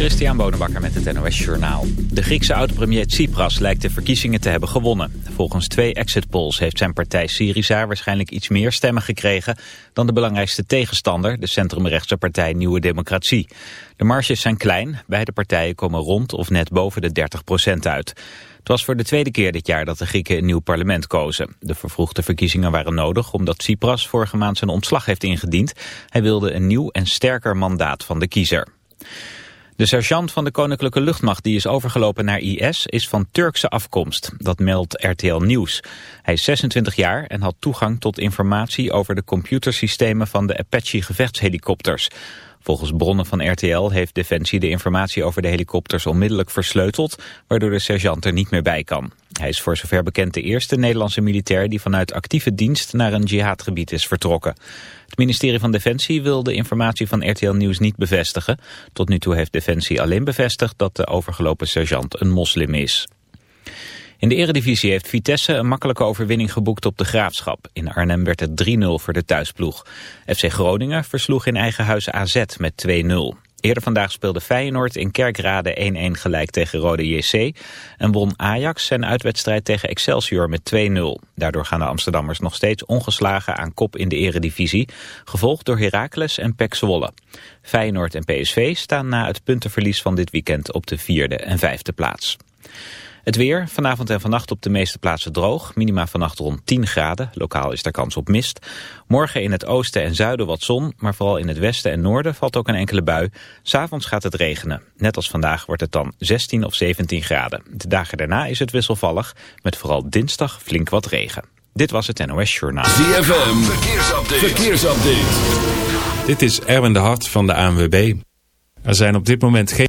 Christian Bonenbakker met het NOS Journaal. De Griekse oud-premier Tsipras lijkt de verkiezingen te hebben gewonnen. Volgens twee exit polls heeft zijn partij Syriza waarschijnlijk iets meer stemmen gekregen... dan de belangrijkste tegenstander, de centrumrechtse partij Nieuwe Democratie. De marges zijn klein, beide partijen komen rond of net boven de 30% uit. Het was voor de tweede keer dit jaar dat de Grieken een nieuw parlement kozen. De vervroegde verkiezingen waren nodig omdat Tsipras vorige maand zijn ontslag heeft ingediend. Hij wilde een nieuw en sterker mandaat van de kiezer. De sergeant van de Koninklijke Luchtmacht die is overgelopen naar IS is van Turkse afkomst. Dat meldt RTL Nieuws. Hij is 26 jaar en had toegang tot informatie over de computersystemen van de Apache gevechtshelikopters. Volgens bronnen van RTL heeft Defensie de informatie over de helikopters onmiddellijk versleuteld, waardoor de sergeant er niet meer bij kan. Hij is voor zover bekend de eerste Nederlandse militair die vanuit actieve dienst naar een jihadgebied is vertrokken. Het ministerie van Defensie wil de informatie van RTL Nieuws niet bevestigen. Tot nu toe heeft Defensie alleen bevestigd dat de overgelopen sergeant een moslim is. In de eredivisie heeft Vitesse een makkelijke overwinning geboekt op de Graafschap. In Arnhem werd het 3-0 voor de thuisploeg. FC Groningen versloeg in eigen huis AZ met 2-0. Eerder vandaag speelde Feyenoord in Kerkrade 1-1 gelijk tegen Rode JC... en won Ajax zijn uitwedstrijd tegen Excelsior met 2-0. Daardoor gaan de Amsterdammers nog steeds ongeslagen aan kop in de eredivisie... gevolgd door Heracles en PEC Zwolle. Feyenoord en PSV staan na het puntenverlies van dit weekend op de vierde en vijfde plaats. Het weer, vanavond en vannacht op de meeste plaatsen droog. Minima vannacht rond 10 graden. Lokaal is er kans op mist. Morgen in het oosten en zuiden wat zon. Maar vooral in het westen en noorden valt ook een enkele bui. S'avonds gaat het regenen. Net als vandaag wordt het dan 16 of 17 graden. De dagen daarna is het wisselvallig. Met vooral dinsdag flink wat regen. Dit was het NOS Journaal. ZFM, verkeersupdate. verkeersupdate. Dit is Erwin de Hart van de ANWB. Er zijn op dit moment geen...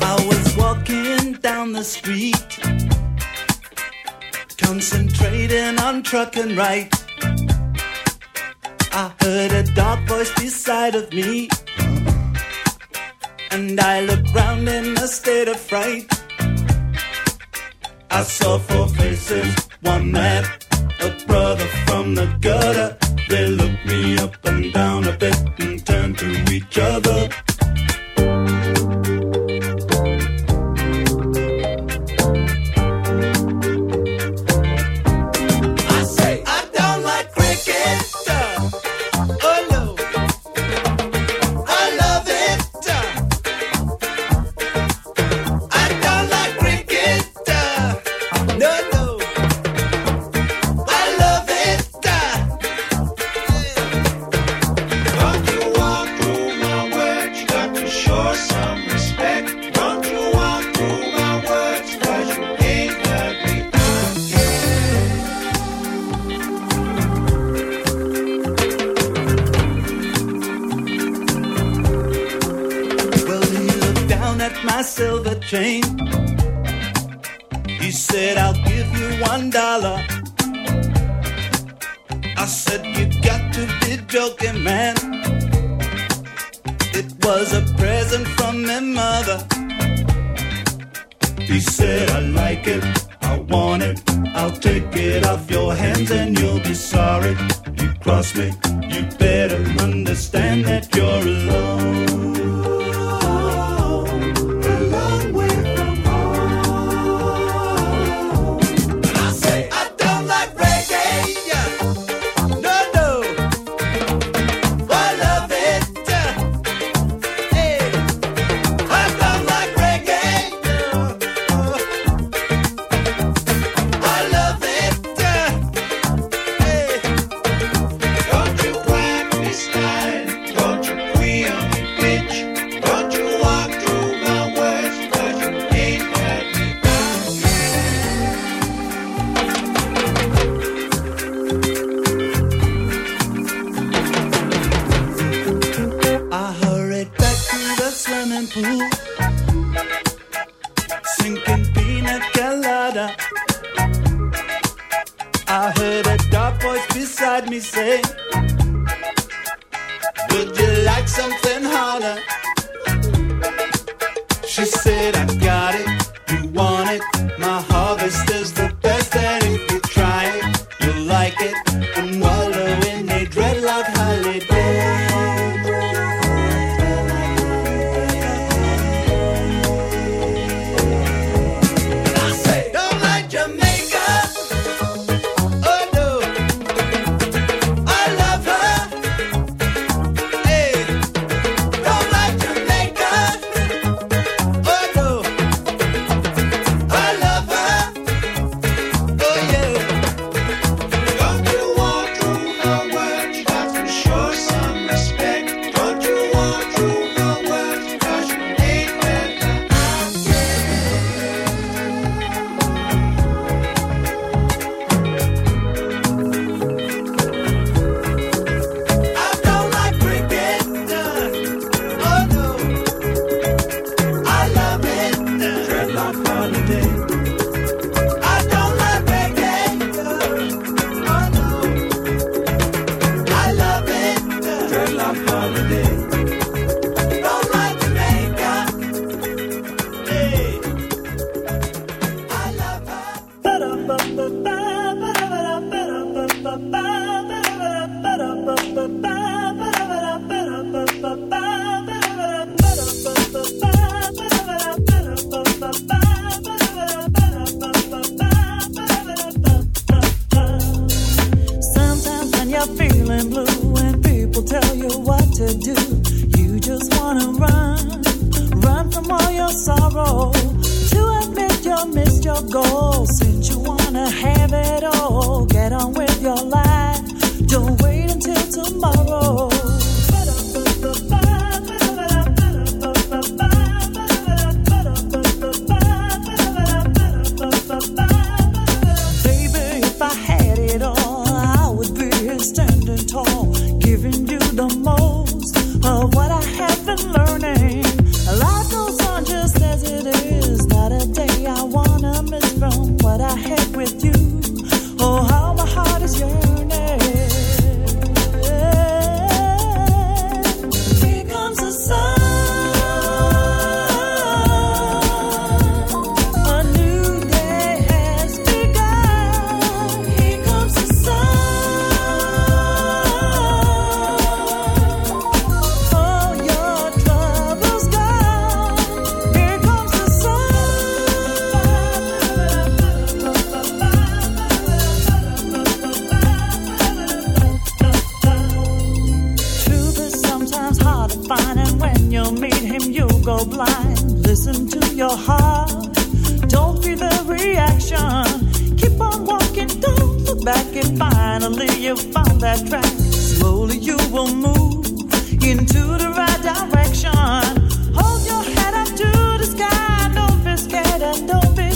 I was walking down the Street concentrating on trucking right. Beside side of me. And I look round in a state of fright. I saw four faces, one mad, a brother from the gutter. They looked me up and down a bit and turned to each other.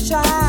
try.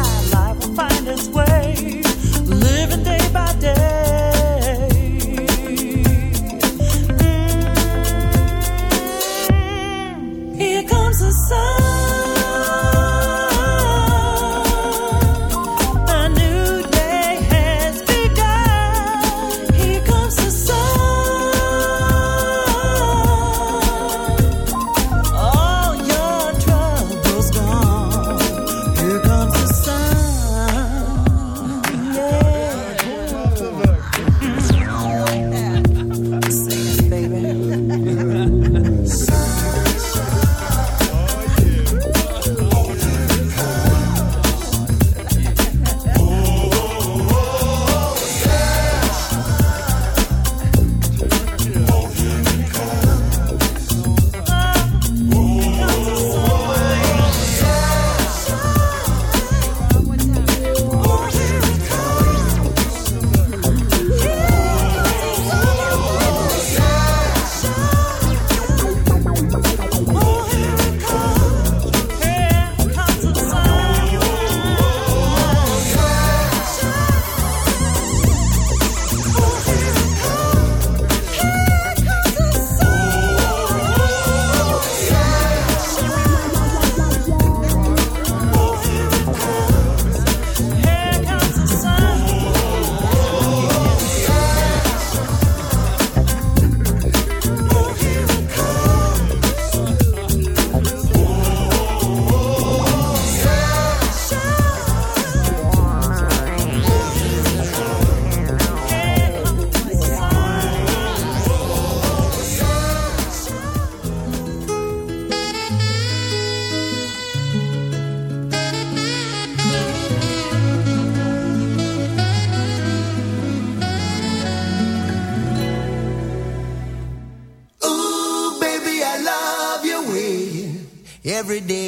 Every day.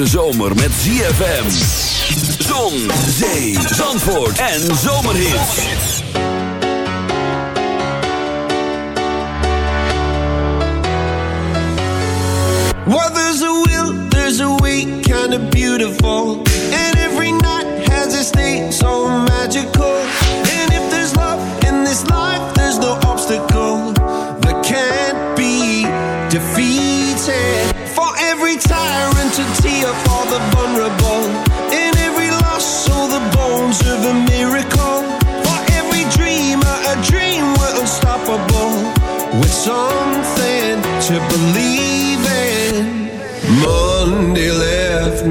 hete zomer met ZFM. Zon, zee, zandvoort en zomerhit. What there's a will, there's a way, kind of beautiful.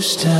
Ghost town.